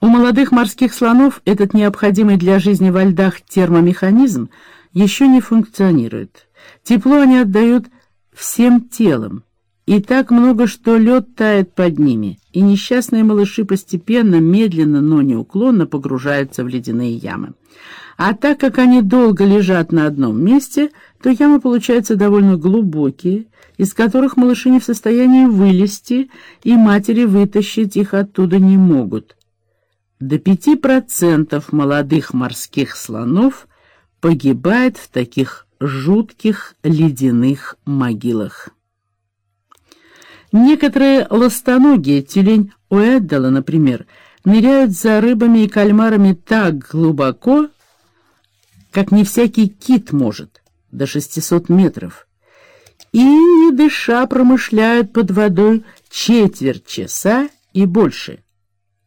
У молодых морских слонов этот необходимый для жизни во льдах термомеханизм еще не функционирует. Тепло они отдают всем телом, и так много, что лед тает под ними, и несчастные малыши постепенно, медленно, но неуклонно погружаются в ледяные ямы. А так как они долго лежат на одном месте, то ямы получаются довольно глубокие, из которых малыши не в состоянии вылезти, и матери вытащить их оттуда не могут. До 5% молодых морских слонов погибает в таких жутких ледяных могилах. Некоторые ластоногие, тюлень Уэддала, например, ныряют за рыбами и кальмарами так глубоко, как не всякий кит может, до 600 метров, и, не дыша, промышляют под водой четверть часа и больше.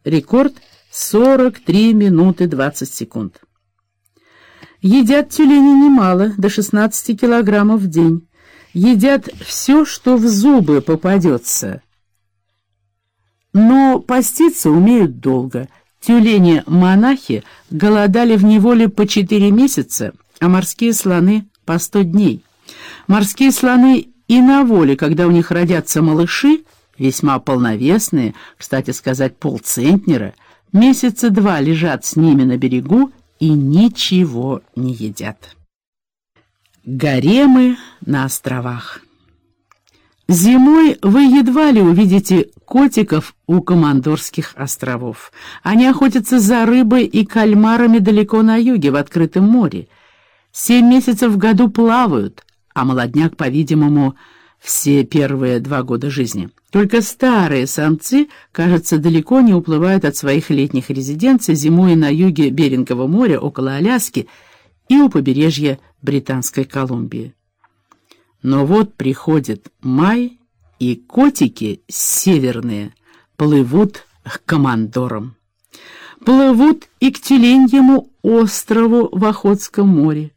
Рекорд — 43 минуты 20 секунд. Едят тюлени немало, до 16 килограммов в день. Едят все, что в зубы попадется. Но поститься умеют долго. Тюлени-монахи голодали в неволе по 4 месяца, а морские слоны — по 100 дней. Морские слоны и на воле, когда у них родятся малыши, весьма полновесные, кстати сказать, полцентнера, месяца два лежат с ними на берегу и ничего не едят. Гаремы на островах Зимой вы едва ли увидите котиков у Командорских островов. Они охотятся за рыбой и кальмарами далеко на юге, в открытом море. Семь месяцев в году плавают, а молодняк, по-видимому, все первые два года жизни. Только старые самцы, кажется, далеко не уплывают от своих летних резиденций, зимуя на юге Берингового моря, около Аляски и у побережья Британской Колумбии. Но вот приходит май, и котики северные плывут к командорам. Плывут и к Тюленьему острову в Охотском море,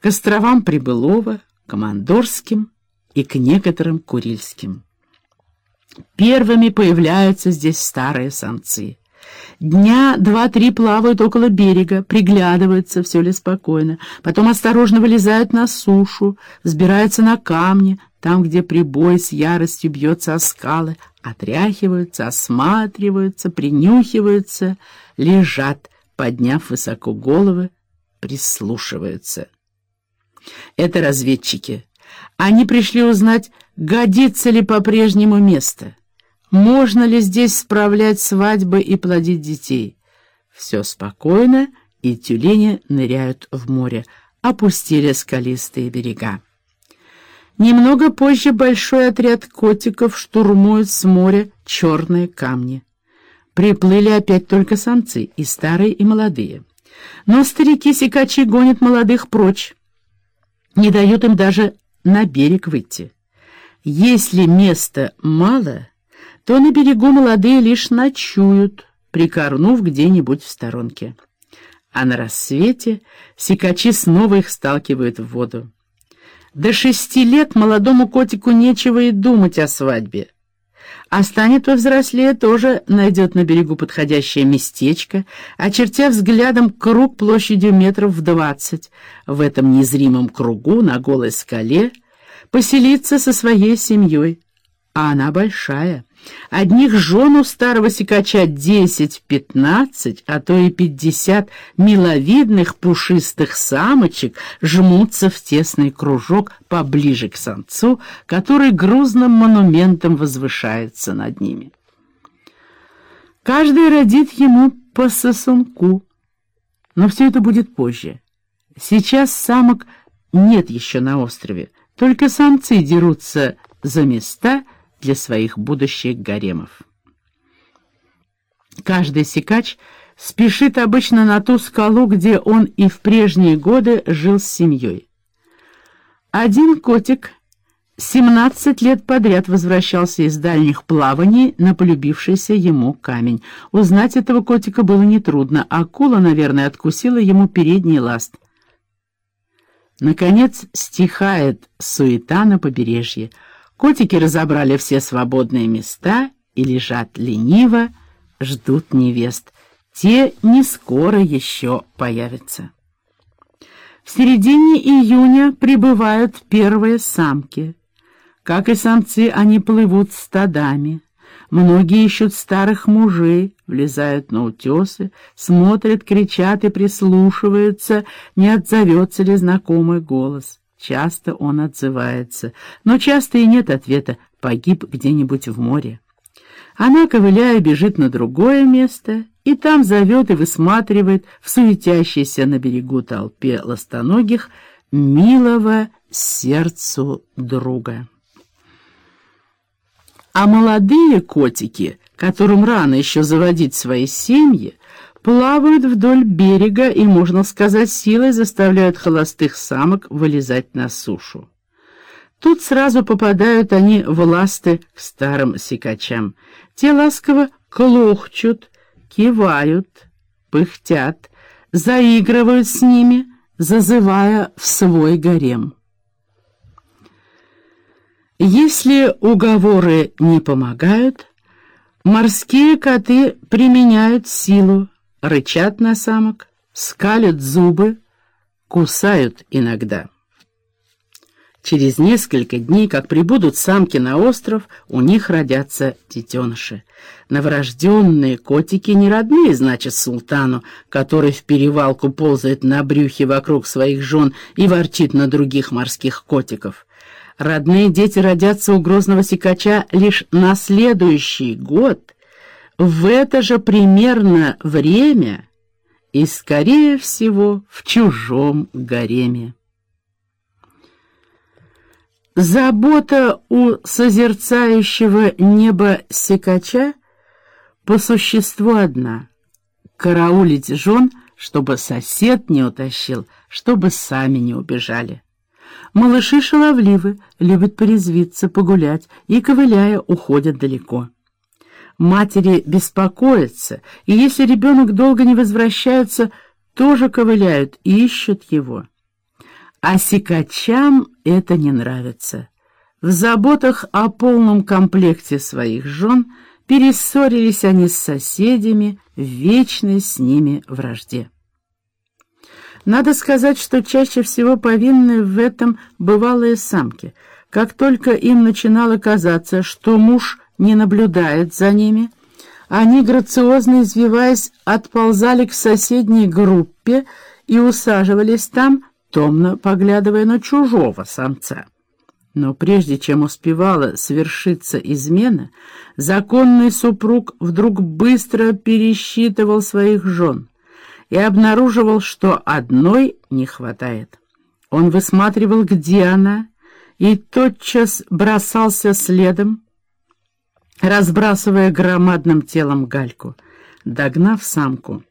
к островам Прибылова, Командорским и к некоторым Курильским. Первыми появляются здесь старые самцы. Дня два-три плавают около берега, приглядываются, все ли спокойно. Потом осторожно вылезают на сушу, взбираются на камни, там, где прибой с яростью бьется о скалы, отряхиваются, осматриваются, принюхиваются, лежат, подняв высоко головы, прислушиваются. Это разведчики. Они пришли узнать, годится ли по-прежнему место. Можно ли здесь справлять свадьбы и плодить детей? Все спокойно, и тюлени ныряют в море, опустили скалистые берега. Немного позже большой отряд котиков штурмует с моря черные камни. Приплыли опять только самцы, и старые, и молодые. Но старики-сикачи гонят молодых прочь, не дают им даже на берег выйти. Если места мало то на берегу молодые лишь ночуют, прикорнув где-нибудь в сторонке. А на рассвете сикачи снова их сталкивают в воду. До шести лет молодому котику нечего и думать о свадьбе. А станет повзрослее, тоже найдет на берегу подходящее местечко, очертя взглядом круг площадью метров в двадцать. В этом незримом кругу на голой скале поселиться со своей семьей. А она большая — Одних жен у старого сикача десять-пятнадцать, а то и пятьдесят миловидных пушистых самочек жмутся в тесный кружок поближе к самцу, который грузным монументом возвышается над ними. Каждый родит ему по сосунку, но все это будет позже. Сейчас самок нет еще на острове, только самцы дерутся за места, для своих будущих гаремов. Каждый сикач спешит обычно на ту скалу, где он и в прежние годы жил с семьей. Один котик 17 лет подряд возвращался из дальних плаваний на полюбившийся ему камень. Узнать этого котика было нетрудно. Акула, наверное, откусила ему передний ласт. Наконец стихает суета на побережье. Котики разобрали все свободные места и лежат лениво, ждут невест. Те не скоро еще появятся. В середине июня прибывают первые самки. Как и самцы, они плывут стадами. Многие ищут старых мужей, влезают на утесы, смотрят, кричат и прислушиваются, не отзовется ли знакомый голос. Часто он отзывается, но часто и нет ответа, погиб где-нибудь в море. Она, ковыляя, бежит на другое место и там зовет и высматривает в суетящейся на берегу толпе ластоногих милого сердцу друга. А молодые котики, которым рано еще заводить свои семьи, плавают вдоль берега и, можно сказать, силой заставляют холостых самок вылезать на сушу. Тут сразу попадают они в ласты к старым сикачам. Те ласково клохчут, кивают, пыхтят, заигрывают с ними, зазывая в свой гарем. Если уговоры не помогают, морские коты применяют силу, рычат на самок, скалят зубы, кусают иногда. Через несколько дней, как прибудут самки на остров, у них родятся детеныши. Новорожденные котики не родные, значит, султану, который в перевалку ползает на брюхе вокруг своих жен и ворчит на других морских котиков. Родные дети родятся у грозного сикача лишь на следующий год, в это же примерно время и, скорее всего, в чужом гареме. Забота у созерцающего неба секача по существу одна — караулить жен, чтобы сосед не утащил, чтобы сами не убежали. Малыши шаловливы, любят порезвиться, погулять и, ковыляя, уходят далеко. Матери беспокоятся, и если ребенок долго не возвращается, тоже ковыляют и ищут его. А сикачам это не нравится. В заботах о полном комплекте своих жен перессорились они с соседями в вечной с ними вражде. Надо сказать, что чаще всего повинны в этом бывалые самки. Как только им начинало казаться, что муж не наблюдает за ними, они, грациозно извиваясь, отползали к соседней группе и усаживались там, томно поглядывая на чужого самца. Но прежде чем успевала свершиться измена, законный супруг вдруг быстро пересчитывал своих жен и обнаруживал, что одной не хватает. Он высматривал, где она, и тотчас бросался следом, разбрасывая громадным телом гальку. Догнав самку,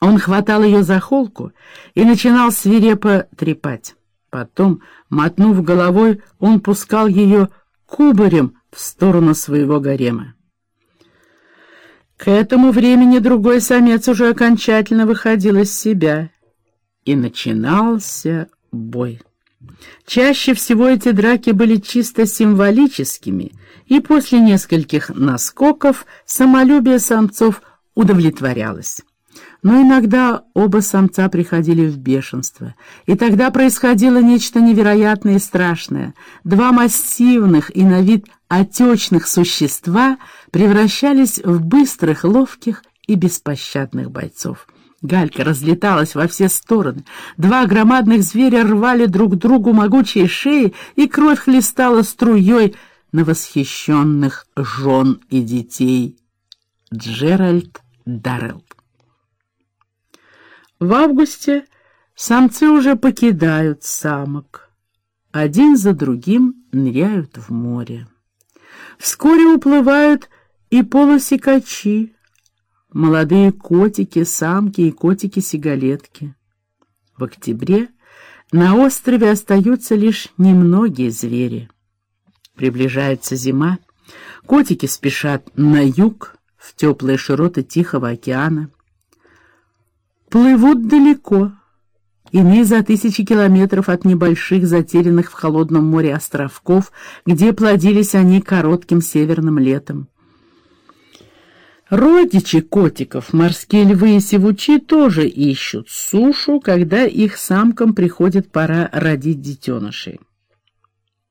он хватал ее за холку и начинал свирепо трепать. Потом, мотнув головой, он пускал ее кубарем в сторону своего гарема. К этому времени другой самец уже окончательно выходил из себя, и начинался бой. Чаще всего эти драки были чисто символическими, и после нескольких наскоков самолюбие самцов удовлетворялось. Но иногда оба самца приходили в бешенство, и тогда происходило нечто невероятное и страшное. Два массивных и на вид отечных существа превращались в быстрых, ловких и беспощадных бойцов. Галька разлеталась во все стороны. Два громадных зверя рвали друг другу могучие шеи, и кровь хлестала струей на восхищенных жен и детей. Джеральд Даррелл в августе самцы уже покидают самок. Один за другим ныряют в море. Вскоре уплывают и полусекачи, молодые котики, самки и котики-сигалетки. В октябре на острове остаются лишь немногие звери. Приближается зима, котики спешат на юг, в теплые широты Тихого океана плывут далеко, иные за тысячи километров от небольших, затерянных в холодном море островков, где плодились они коротким северным летом. Родичи котиков, морские львы и сивучи, тоже ищут сушу, когда их самкам приходит пора родить детенышей.